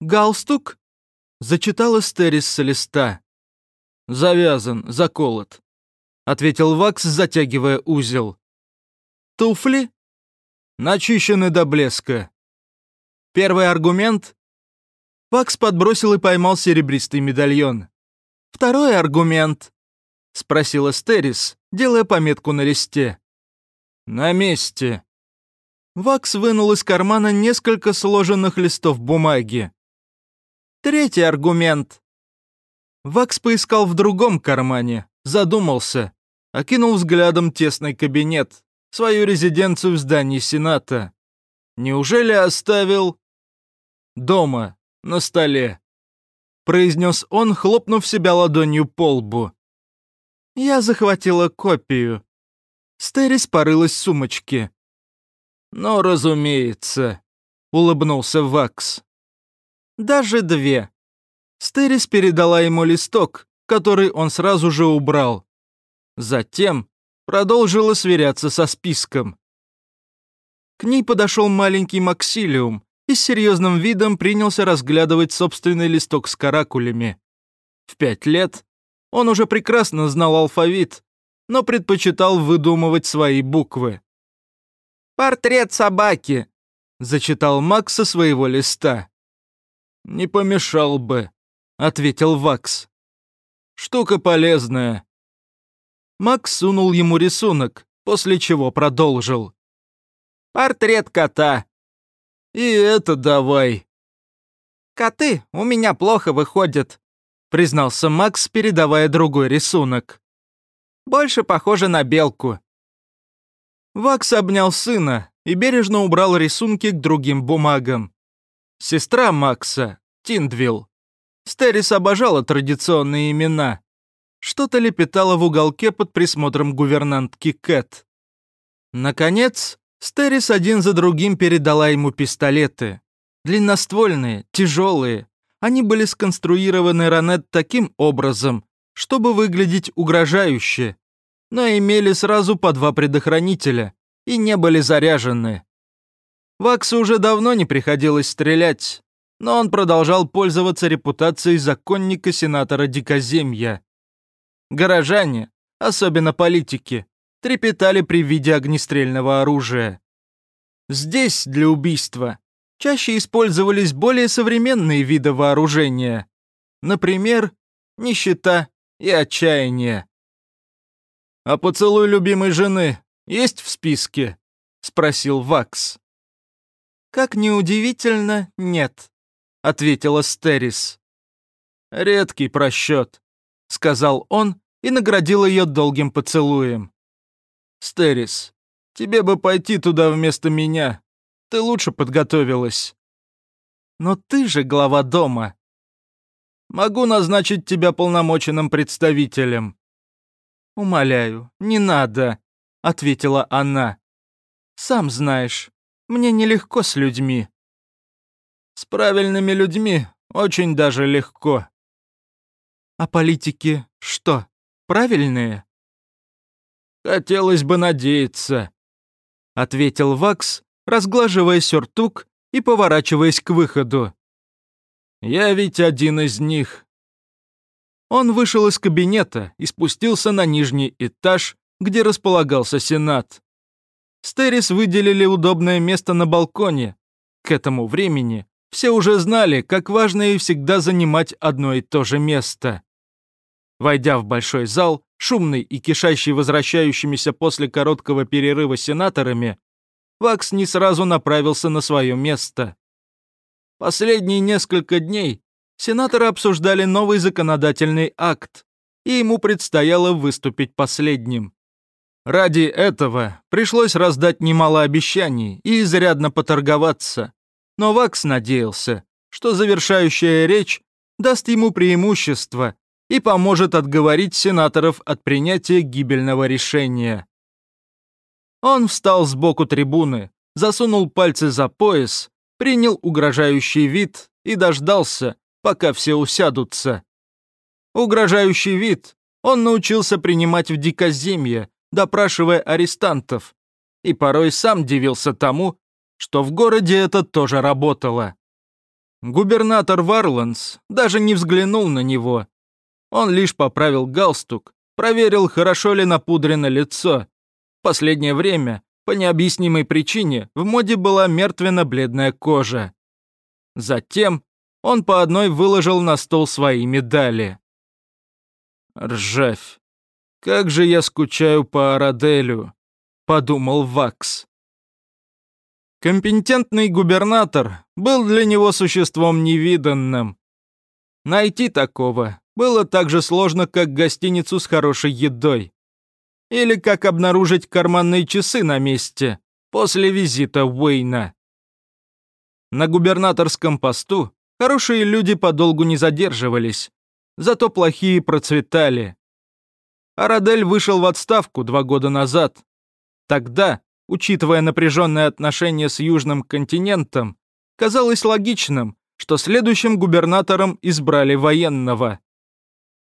«Галстук?» — зачитала Стерис с листа. «Завязан, заколот», — ответил Вакс, затягивая узел. «Туфли?» «Начищены до блеска». Первый аргумент. Вакс подбросил и поймал серебристый медальон. «Второй аргумент», — спросила Стерис, делая пометку на листе. «На месте». Вакс вынул из кармана несколько сложенных листов бумаги. Третий аргумент. Вакс поискал в другом кармане, задумался, окинул взглядом тесный кабинет, свою резиденцию в здании Сената. Неужели оставил... Дома, на столе. Произнес он, хлопнув себя ладонью по лбу. Я захватила копию. Стерис порылась в сумочке. «Ну, разумеется», — улыбнулся Вакс. «Даже две». Стерис передала ему листок, который он сразу же убрал. Затем продолжила сверяться со списком. К ней подошел маленький Максилиум и с серьезным видом принялся разглядывать собственный листок с каракулями. В пять лет он уже прекрасно знал алфавит, но предпочитал выдумывать свои буквы. «Портрет собаки», — зачитал Макс со своего листа. «Не помешал бы», — ответил Вакс. «Штука полезная». Макс сунул ему рисунок, после чего продолжил. «Портрет кота». «И это давай». «Коты у меня плохо выходят», — признался Макс, передавая другой рисунок. «Больше похоже на белку». Вакс обнял сына и бережно убрал рисунки к другим бумагам. Сестра Макса, Тиндвилл. Стерис обожала традиционные имена. Что-то лепетала в уголке под присмотром гувернантки Кэт. Наконец, Стерис один за другим передала ему пистолеты. Длинноствольные, тяжелые. Они были сконструированы Ранет таким образом, чтобы выглядеть угрожающе, но имели сразу по два предохранителя и не были заряжены. Ваксу уже давно не приходилось стрелять, но он продолжал пользоваться репутацией законника сенатора Дикоземья. Горожане, особенно политики, трепетали при виде огнестрельного оружия. Здесь для убийства чаще использовались более современные виды вооружения, например, нищета и отчаяние. «А поцелуй любимой жены есть в списке?» — спросил Вакс. «Как неудивительно, нет», — ответила Стерис. «Редкий просчет», — сказал он и наградил ее долгим поцелуем. «Стерис, тебе бы пойти туда вместо меня. Ты лучше подготовилась». «Но ты же глава дома». «Могу назначить тебя полномоченным представителем». «Умоляю, не надо», — ответила она. «Сам знаешь, мне нелегко с людьми». «С правильными людьми очень даже легко». «А политики что, правильные?» «Хотелось бы надеяться», — ответил Вакс, разглаживая сюртук и поворачиваясь к выходу. «Я ведь один из них». Он вышел из кабинета и спустился на нижний этаж, где располагался Сенат. Стерис выделили удобное место на балконе. К этому времени все уже знали, как важно и всегда занимать одно и то же место. Войдя в большой зал, шумный и кишащий возвращающимися после короткого перерыва сенаторами, Вакс не сразу направился на свое место. Последние несколько дней сенаторы обсуждали новый законодательный акт, и ему предстояло выступить последним. Ради этого пришлось раздать немало обещаний и изрядно поторговаться. Но Вакс надеялся, что завершающая речь даст ему преимущество и поможет отговорить сенаторов от принятия гибельного решения. Он встал сбоку трибуны, засунул пальцы за пояс, принял угрожающий вид и дождался, пока все усядутся. Угрожающий вид он научился принимать в дикоземье, допрашивая арестантов, и порой сам дивился тому, что в городе это тоже работало. Губернатор Варланс даже не взглянул на него. Он лишь поправил галстук, проверил, хорошо ли напудрено лицо. В последнее время, по необъяснимой причине, в моде была мертвенно-бледная кожа. Затем он по одной выложил на стол свои медали. «Ржавь! Как же я скучаю по Араделю!» — подумал Вакс. Компетентный губернатор был для него существом невиданным. Найти такого было так же сложно, как гостиницу с хорошей едой. Или как обнаружить карманные часы на месте после визита Уэйна. На губернаторском посту хорошие люди подолгу не задерживались, зато плохие процветали. Арадель вышел в отставку два года назад. Тогда Учитывая напряженные отношения с Южным континентом, казалось логичным, что следующим губернатором избрали военного.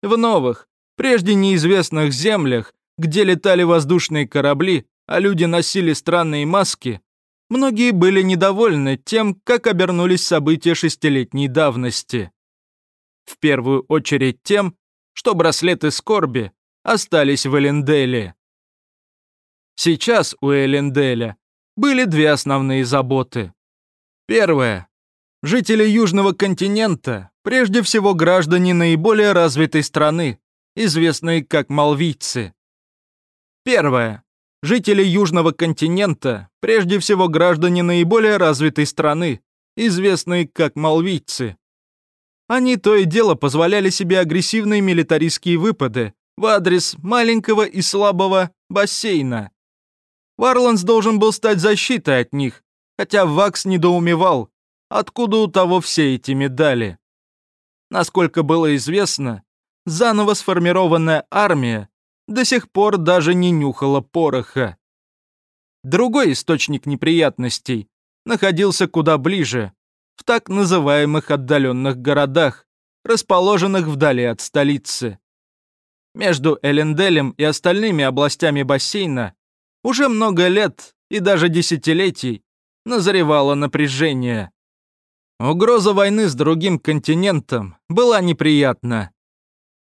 В новых, прежде неизвестных землях, где летали воздушные корабли, а люди носили странные маски, многие были недовольны тем, как обернулись события шестилетней давности. В первую очередь тем, что браслеты скорби остались в Эленделе. Сейчас у Эленделя были две основные заботы. Первая. Жители Южного континента, прежде всего граждане наиболее развитой страны, известные как малвийцы. Первое. Жители Южного континента, прежде всего граждане наиболее развитой страны, известные как малвийцы. Они то и дело позволяли себе агрессивные милитаристские выпады в адрес маленького и слабого бассейна, Варланс должен был стать защитой от них, хотя Вакс недоумевал, откуда у того все эти медали. Насколько было известно, заново сформированная армия до сих пор даже не нюхала пороха. Другой источник неприятностей находился куда ближе, в так называемых отдаленных городах, расположенных вдали от столицы. Между Эленделем и остальными областями бассейна уже много лет и даже десятилетий назревало напряжение. Угроза войны с другим континентом была неприятна.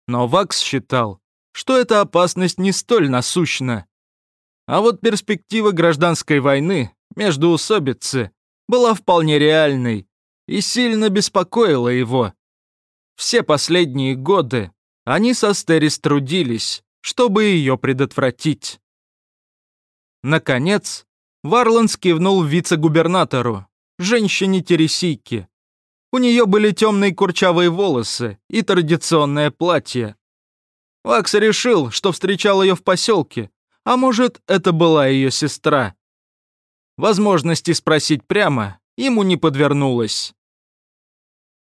Но Вакс считал, что эта опасность не столь насущна. А вот перспектива гражданской войны между усобицы была вполне реальной и сильно беспокоила его. Все последние годы они со Стерис трудились, чтобы ее предотвратить. Наконец, Варланд кивнул вице-губернатору, женщине-тересийке. У нее были темные курчавые волосы и традиционное платье. Вакс решил, что встречал ее в поселке, а может, это была ее сестра. Возможности спросить прямо ему не подвернулось.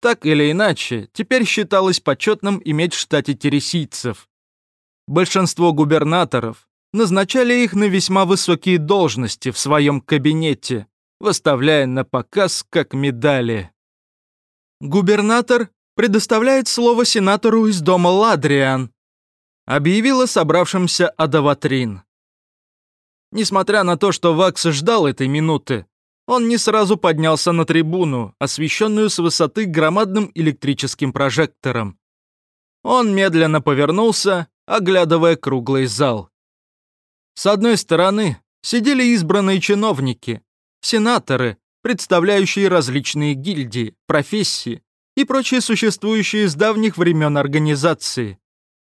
Так или иначе, теперь считалось почетным иметь в штате тересийцев. Большинство губернаторов назначали их на весьма высокие должности в своем кабинете, выставляя на показ как медали. «Губернатор предоставляет слово сенатору из дома Ладриан», объявила собравшимся Адаватрин. Несмотря на то, что Вакс ждал этой минуты, он не сразу поднялся на трибуну, освещенную с высоты громадным электрическим прожектором. Он медленно повернулся, оглядывая круглый зал. С одной стороны сидели избранные чиновники, сенаторы, представляющие различные гильдии, профессии и прочие существующие с давних времен организации.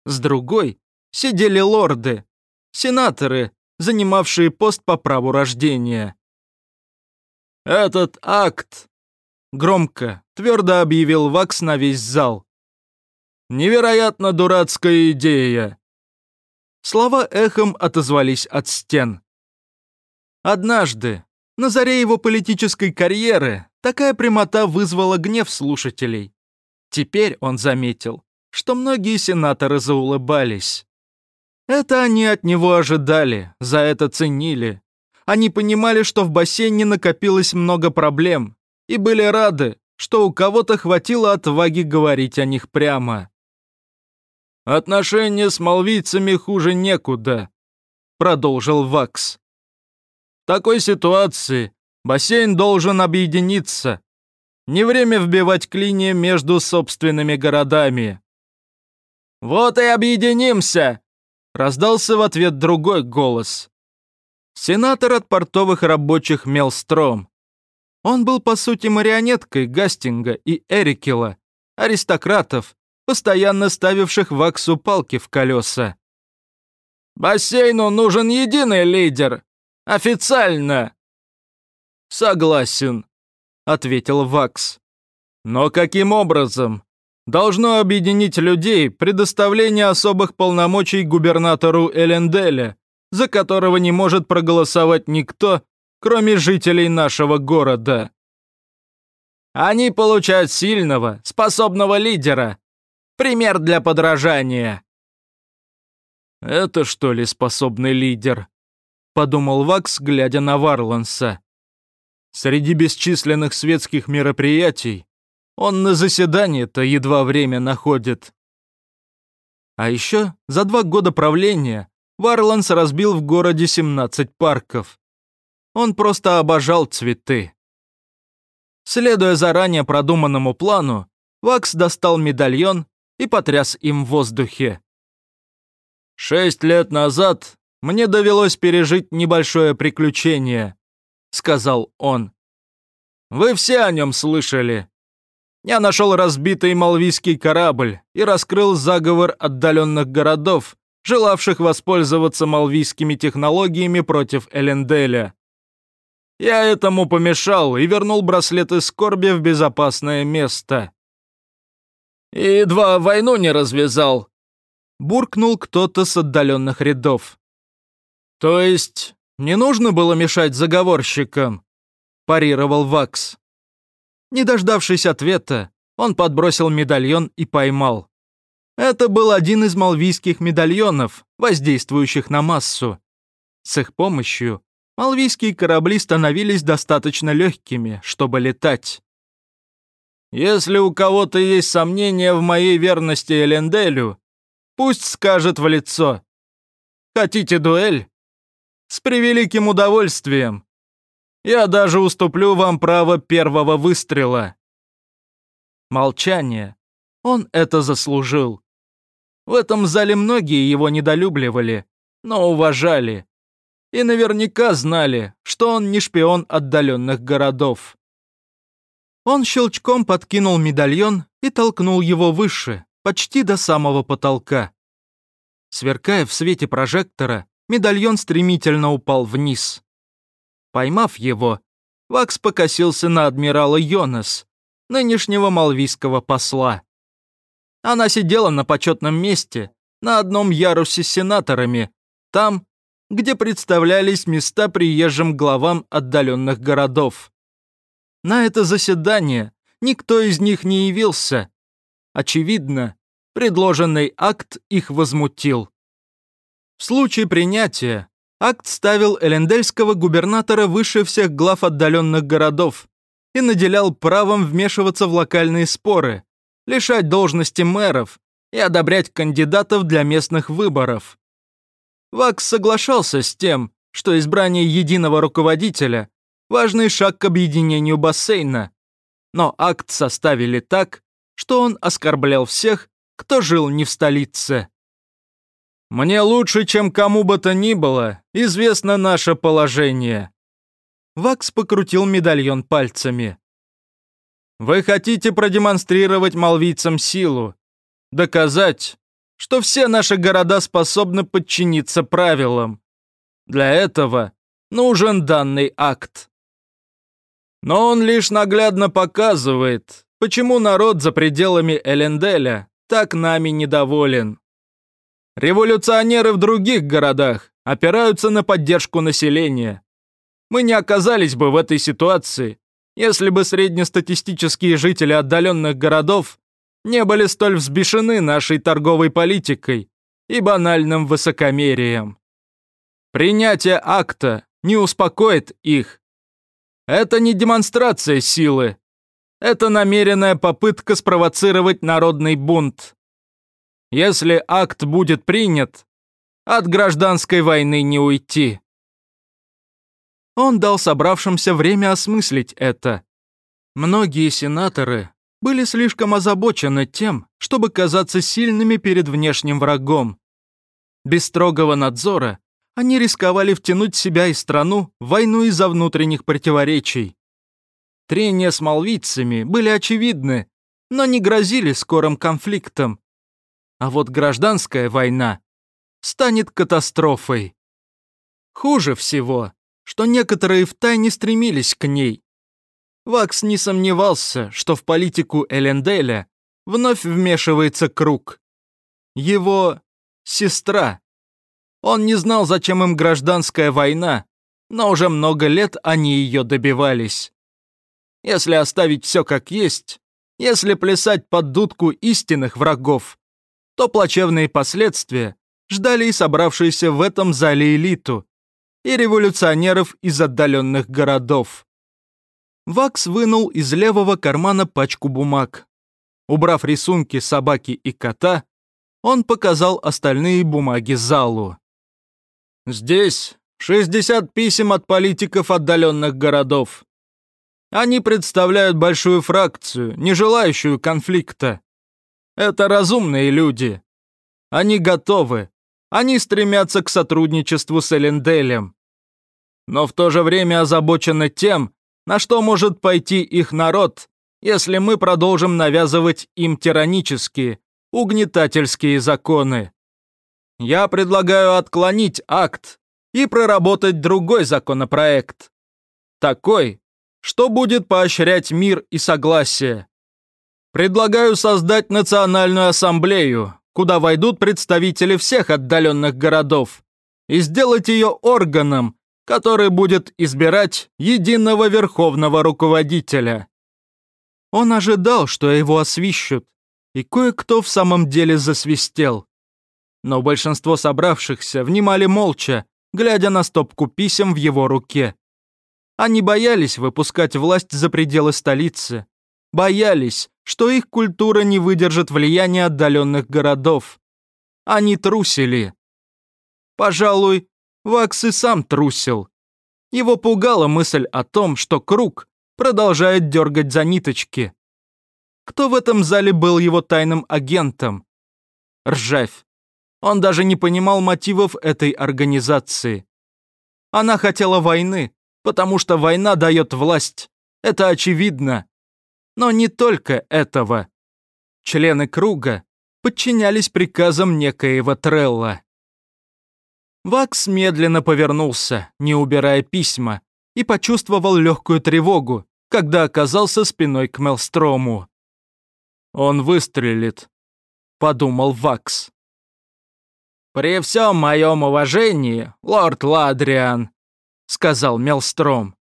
С другой сидели лорды, сенаторы, занимавшие пост по праву рождения. «Этот акт», — громко, твердо объявил Вакс на весь зал. «Невероятно дурацкая идея. Слова эхом отозвались от стен. Однажды, на заре его политической карьеры, такая прямота вызвала гнев слушателей. Теперь он заметил, что многие сенаторы заулыбались. Это они от него ожидали, за это ценили. Они понимали, что в бассейне накопилось много проблем, и были рады, что у кого-то хватило отваги говорить о них прямо. «Отношения с малвийцами хуже некуда», — продолжил Вакс. «В такой ситуации бассейн должен объединиться. Не время вбивать клинья между собственными городами. «Вот и объединимся!» — раздался в ответ другой голос. Сенатор от портовых рабочих Мелстром. Он был, по сути, марионеткой Гастинга и Эрикела, аристократов, постоянно ставивших Ваксу палки в колеса. «Бассейну нужен единый лидер! Официально!» «Согласен», — ответил Вакс. «Но каким образом? Должно объединить людей предоставление особых полномочий губернатору Эленделя, за которого не может проголосовать никто, кроме жителей нашего города. Они получают сильного, способного лидера. Пример для подражания. «Это что ли способный лидер?» — подумал Вакс, глядя на Варланса. Среди бесчисленных светских мероприятий он на заседание-то едва время находит. А еще за два года правления Варланс разбил в городе 17 парков. Он просто обожал цветы. Следуя заранее продуманному плану, Вакс достал медальон и потряс им в воздухе. «Шесть лет назад мне довелось пережить небольшое приключение», — сказал он. «Вы все о нем слышали. Я нашел разбитый малвийский корабль и раскрыл заговор отдаленных городов, желавших воспользоваться малвийскими технологиями против Эленделя. Я этому помешал и вернул браслеты скорби в безопасное место. И едва войну не развязал. Буркнул кто-то с отдаленных рядов. То есть не нужно было мешать заговорщикам? Парировал Вакс. Не дождавшись ответа, он подбросил медальон и поймал. Это был один из малвийских медальонов, воздействующих на массу. С их помощью малвийские корабли становились достаточно легкими, чтобы летать. Если у кого-то есть сомнения в моей верности Эленделю, пусть скажет в лицо. Хотите дуэль? С превеликим удовольствием. Я даже уступлю вам право первого выстрела. Молчание. Он это заслужил. В этом зале многие его недолюбливали, но уважали. И наверняка знали, что он не шпион отдаленных городов. Он щелчком подкинул медальон и толкнул его выше, почти до самого потолка. Сверкая в свете прожектора, медальон стремительно упал вниз. Поймав его, Вакс покосился на адмирала Йонас, нынешнего малвийского посла. Она сидела на почетном месте, на одном ярусе с сенаторами, там, где представлялись места приезжим главам отдаленных городов. На это заседание никто из них не явился. Очевидно, предложенный акт их возмутил. В случае принятия акт ставил элендельского губернатора выше всех глав отдаленных городов и наделял правом вмешиваться в локальные споры, лишать должности мэров и одобрять кандидатов для местных выборов. Вакс соглашался с тем, что избрание единого руководителя важный шаг к объединению бассейна. Но акт составили так, что он оскорблял всех, кто жил не в столице. «Мне лучше, чем кому бы то ни было, известно наше положение». Вакс покрутил медальон пальцами. «Вы хотите продемонстрировать малвийцам силу, доказать, что все наши города способны подчиниться правилам. Для этого нужен данный акт. Но он лишь наглядно показывает, почему народ за пределами Эленделя так нами недоволен. Революционеры в других городах опираются на поддержку населения. Мы не оказались бы в этой ситуации, если бы среднестатистические жители отдаленных городов не были столь взбешены нашей торговой политикой и банальным высокомерием. Принятие акта не успокоит их, это не демонстрация силы. Это намеренная попытка спровоцировать народный бунт. Если акт будет принят, от гражданской войны не уйти. Он дал собравшимся время осмыслить это. Многие сенаторы были слишком озабочены тем, чтобы казаться сильными перед внешним врагом. Без строгого надзора они рисковали втянуть себя и страну в войну из-за внутренних противоречий. Трения с малвийцами были очевидны, но не грозили скорым конфликтом. А вот гражданская война станет катастрофой. Хуже всего, что некоторые втайне стремились к ней. Вакс не сомневался, что в политику Эленделя вновь вмешивается круг. Его сестра. Он не знал, зачем им гражданская война, но уже много лет они ее добивались. Если оставить все как есть, если плясать под дудку истинных врагов, то плачевные последствия ждали и собравшиеся в этом зале элиту, и революционеров из отдаленных городов. Вакс вынул из левого кармана пачку бумаг. Убрав рисунки собаки и кота, он показал остальные бумаги залу. «Здесь 60 писем от политиков отдаленных городов. Они представляют большую фракцию, не желающую конфликта. Это разумные люди. Они готовы. Они стремятся к сотрудничеству с Эленделем. Но в то же время озабочены тем, на что может пойти их народ, если мы продолжим навязывать им тиранические, угнетательские законы. Я предлагаю отклонить акт и проработать другой законопроект. Такой, что будет поощрять мир и согласие. Предлагаю создать национальную ассамблею, куда войдут представители всех отдаленных городов, и сделать ее органом, который будет избирать единого верховного руководителя. Он ожидал, что его освищут, и кое-кто в самом деле засвистел. Но большинство собравшихся внимали молча, глядя на стопку писем в его руке. Они боялись выпускать власть за пределы столицы. Боялись, что их культура не выдержит влияния отдаленных городов. Они трусили. Пожалуй, Вакс и сам трусил. Его пугала мысль о том, что круг продолжает дергать за ниточки. Кто в этом зале был его тайным агентом? Ржавь. Он даже не понимал мотивов этой организации. Она хотела войны, потому что война дает власть. Это очевидно. Но не только этого. Члены круга подчинялись приказам некоего Трелла. Вакс медленно повернулся, не убирая письма, и почувствовал легкую тревогу, когда оказался спиной к Мелстрому. «Он выстрелит», — подумал Вакс. «При всем моем уважении, лорд Ладриан», сказал Мелстром.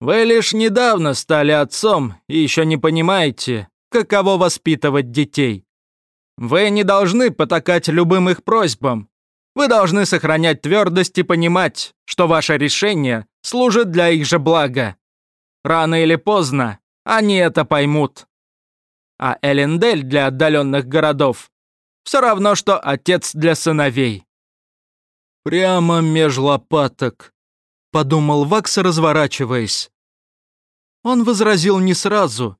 «Вы лишь недавно стали отцом и еще не понимаете, каково воспитывать детей. Вы не должны потакать любым их просьбам. Вы должны сохранять твердость и понимать, что ваше решение служит для их же блага. Рано или поздно они это поймут. А Элендель для отдаленных городов все равно, что отец для сыновей. Прямо меж лопаток, — подумал Вакс, разворачиваясь. Он возразил не сразу.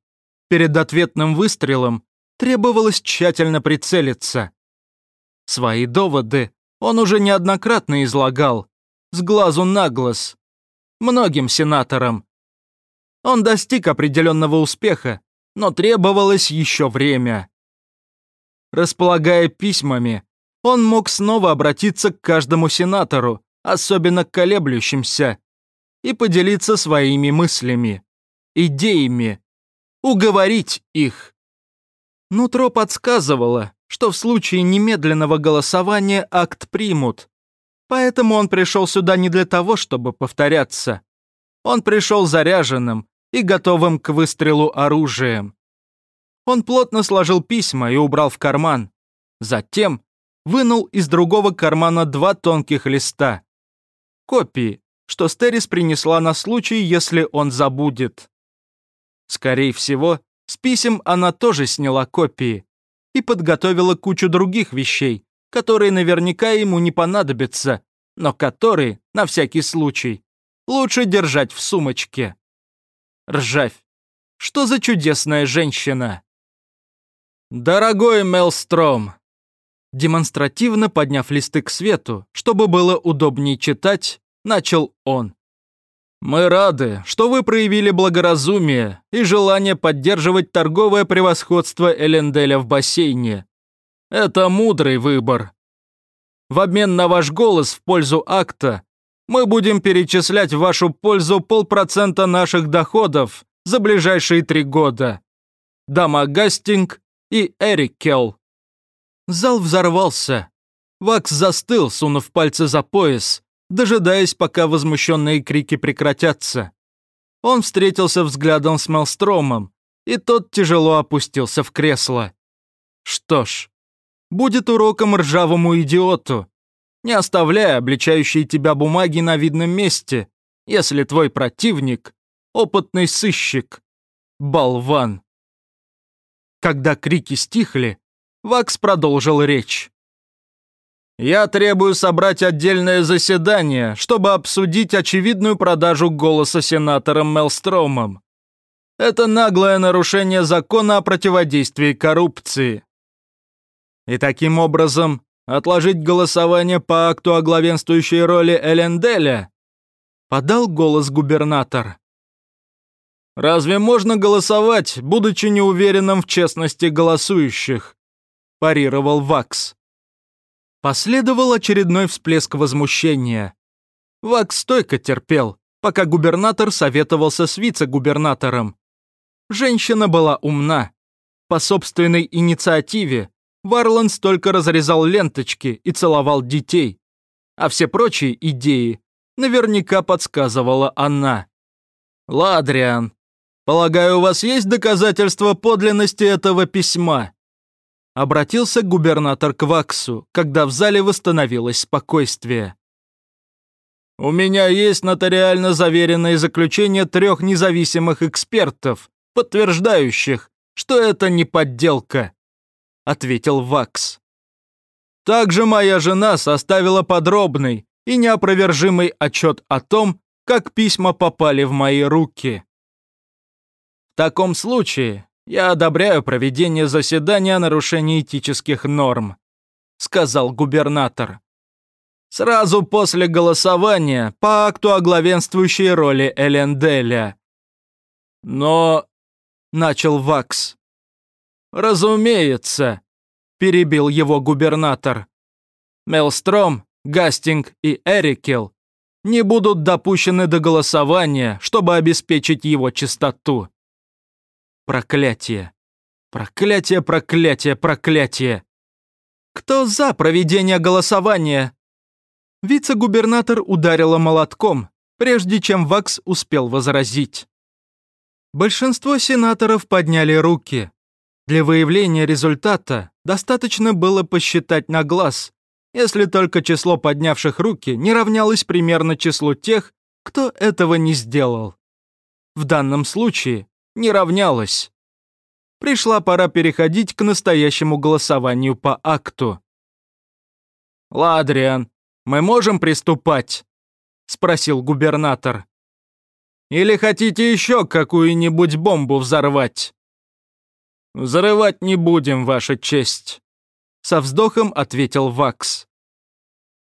Перед ответным выстрелом требовалось тщательно прицелиться. Свои доводы он уже неоднократно излагал, с глазу на глаз, многим сенаторам. Он достиг определенного успеха, но требовалось еще время. Располагая письмами, он мог снова обратиться к каждому сенатору, особенно колеблющимся, и поделиться своими мыслями, идеями, уговорить их. Нутро подсказывало, что в случае немедленного голосования акт примут, поэтому он пришел сюда не для того, чтобы повторяться. Он пришел заряженным и готовым к выстрелу оружием. Он плотно сложил письма и убрал в карман. Затем вынул из другого кармана два тонких листа копии, что Стерис принесла на случай, если он забудет. Скорее всего, с писем она тоже сняла копии и подготовила кучу других вещей, которые наверняка ему не понадобятся, но которые, на всякий случай, лучше держать в сумочке. Ржавь. Что за чудесная женщина? Дорогой Мелстром, демонстративно подняв листы к свету, чтобы было удобнее читать, начал он. Мы рады, что вы проявили благоразумие и желание поддерживать торговое превосходство Эленделя в бассейне. Это мудрый выбор. В обмен на ваш голос в пользу акта мы будем перечислять в вашу пользу полпроцента наших доходов за ближайшие три года. Дама Гастинг и Эрик Келл. Зал взорвался. Вакс застыл, сунув пальцы за пояс, дожидаясь, пока возмущенные крики прекратятся. Он встретился взглядом с Мелстромом, и тот тяжело опустился в кресло. Что ж, будет уроком ржавому идиоту. Не оставляя обличающие тебя бумаги на видном месте, если твой противник — опытный сыщик. Болван. Когда крики стихли, Вакс продолжил речь. «Я требую собрать отдельное заседание, чтобы обсудить очевидную продажу голоса сенатором Мелстромом. Это наглое нарушение закона о противодействии коррупции. И таким образом отложить голосование по акту о главенствующей роли Эленделя?» Подал голос губернатор. Разве можно голосовать, будучи неуверенным в честности голосующих? Парировал Вакс. Последовал очередной всплеск возмущения. Вакс стойко терпел, пока губернатор советовался с вице-губернатором. Женщина была умна. По собственной инициативе Варланс только разрезал ленточки и целовал детей, а все прочие идеи наверняка подсказывала она. «Ладриан, Полагаю, у вас есть доказательства подлинности этого письма?» Обратился губернатор к Ваксу, когда в зале восстановилось спокойствие. «У меня есть нотариально заверенное заключение трех независимых экспертов, подтверждающих, что это не подделка», — ответил Вакс. Также моя жена составила подробный и неопровержимый отчет о том, как письма попали в мои руки таком случае я одобряю проведение заседания о нарушении этических норм», сказал губернатор. «Сразу после голосования по акту о главенствующей роли Эленделя». «Но...» — начал Вакс. «Разумеется», — перебил его губернатор. «Мелстром, Гастинг и Эрикел не будут допущены до голосования, чтобы обеспечить его чистоту. Проклятие. Проклятие, проклятие, проклятие. Кто за проведение голосования? Вице-губернатор ударила молотком, прежде чем Вакс успел возразить. Большинство сенаторов подняли руки. Для выявления результата достаточно было посчитать на глаз, если только число поднявших руки не равнялось примерно числу тех, кто этого не сделал. В данном случае не равнялось. Пришла пора переходить к настоящему голосованию по акту. «Ладриан, мы можем приступать?» — спросил губернатор. «Или хотите еще какую-нибудь бомбу взорвать?» «Взрывать не будем, Ваша честь», — со вздохом ответил Вакс.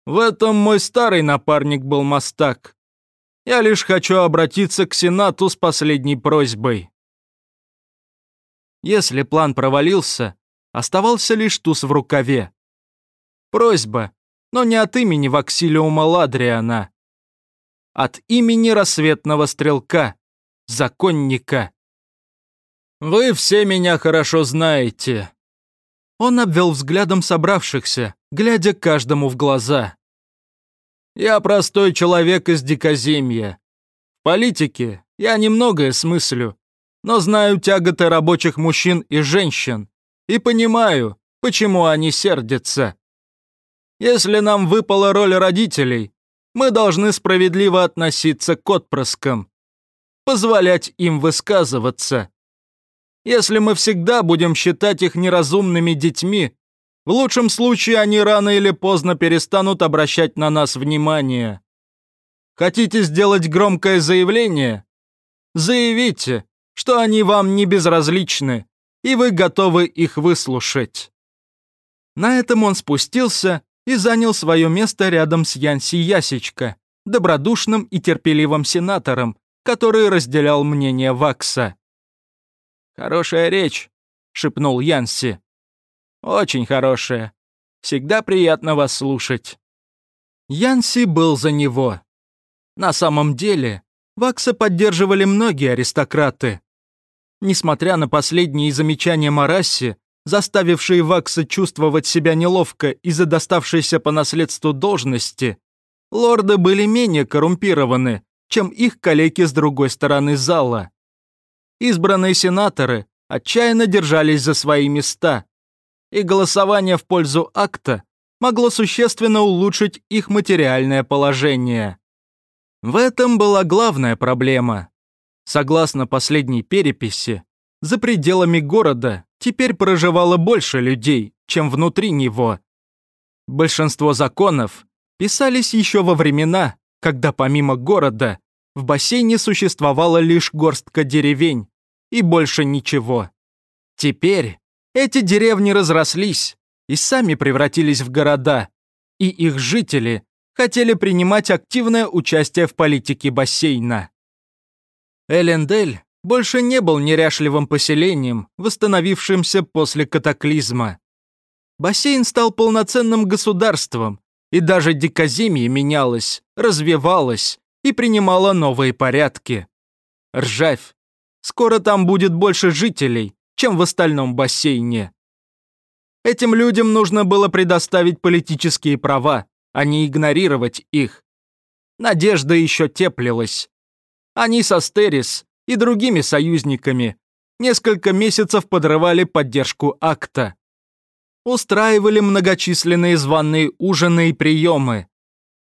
«В этом мой старый напарник был мастак. Я лишь хочу обратиться к Сенату с последней просьбой. Если план провалился, оставался лишь туз в рукаве. Просьба, но не от имени Ваксилиума Ладриана. От имени рассветного стрелка, законника. «Вы все меня хорошо знаете». Он обвел взглядом собравшихся, глядя каждому в глаза. «Я простой человек из дикоземья. В политике я немногое смыслю, но знаю тяготы рабочих мужчин и женщин и понимаю, почему они сердятся. Если нам выпала роль родителей, мы должны справедливо относиться к отпрыскам, позволять им высказываться. Если мы всегда будем считать их неразумными детьми, в лучшем случае они рано или поздно перестанут обращать на нас внимание. Хотите сделать громкое заявление? Заявите, что они вам не безразличны, и вы готовы их выслушать. На этом он спустился и занял свое место рядом с Янси Ясечка, добродушным и терпеливым сенатором, который разделял мнение Вакса. «Хорошая речь», — шепнул Янси. «Очень хорошая. Всегда приятно вас слушать». Янси был за него. На самом деле, Вакса поддерживали многие аристократы. Несмотря на последние замечания Марасси, заставившие Вакса чувствовать себя неловко из-за доставшейся по наследству должности, лорды были менее коррумпированы, чем их коллеги с другой стороны зала. Избранные сенаторы отчаянно держались за свои места, и голосование в пользу акта могло существенно улучшить их материальное положение. В этом была главная проблема. Согласно последней переписи, за пределами города теперь проживало больше людей, чем внутри него. Большинство законов писались еще во времена, когда помимо города в бассейне существовала лишь горстка деревень и больше ничего. Теперь эти деревни разрослись и сами превратились в города, и их жители хотели принимать активное участие в политике бассейна. Элендель больше не был неряшливым поселением, восстановившимся после катаклизма. Бассейн стал полноценным государством, и даже Диказимия менялась, развивалась и принимала новые порядки. Ржавь. Скоро там будет больше жителей, чем в остальном бассейне. Этим людям нужно было предоставить политические права, а не игнорировать их. Надежда еще теплилась. Они со Стерис и другими союзниками несколько месяцев подрывали поддержку акта. Устраивали многочисленные званые ужины и приемы.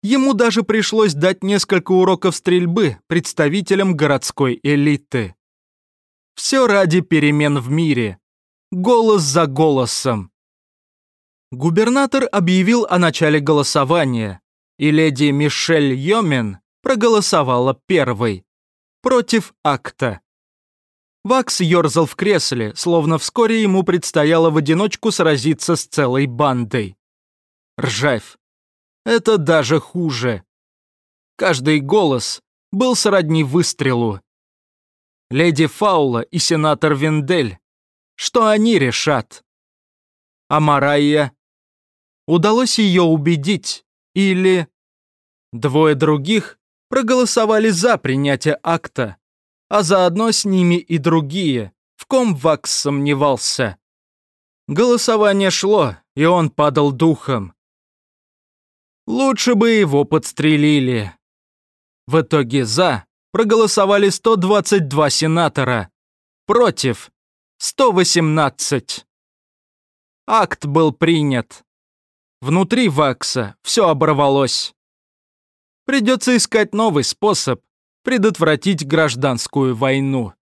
Ему даже пришлось дать несколько уроков стрельбы представителям городской элиты. Все ради перемен в мире. Голос за голосом. Губернатор объявил о начале голосования, и леди Мишель Йомен проголосовала первой против акта. Вакс ерзал в кресле, словно вскоре ему предстояло в одиночку сразиться с целой бандой. Ржавь. Это даже хуже. Каждый голос был сродни выстрелу. Леди Фаула и сенатор Виндель. Что они решат? А Марайя? Удалось ее убедить? Или... Двое других проголосовали за принятие акта, а заодно с ними и другие, в ком Вакс сомневался. Голосование шло, и он падал духом. Лучше бы его подстрелили. В итоге «за» проголосовали 122 сенатора, против 118. Акт был принят. Внутри Вакса все оборвалось. Придется искать новый способ предотвратить гражданскую войну.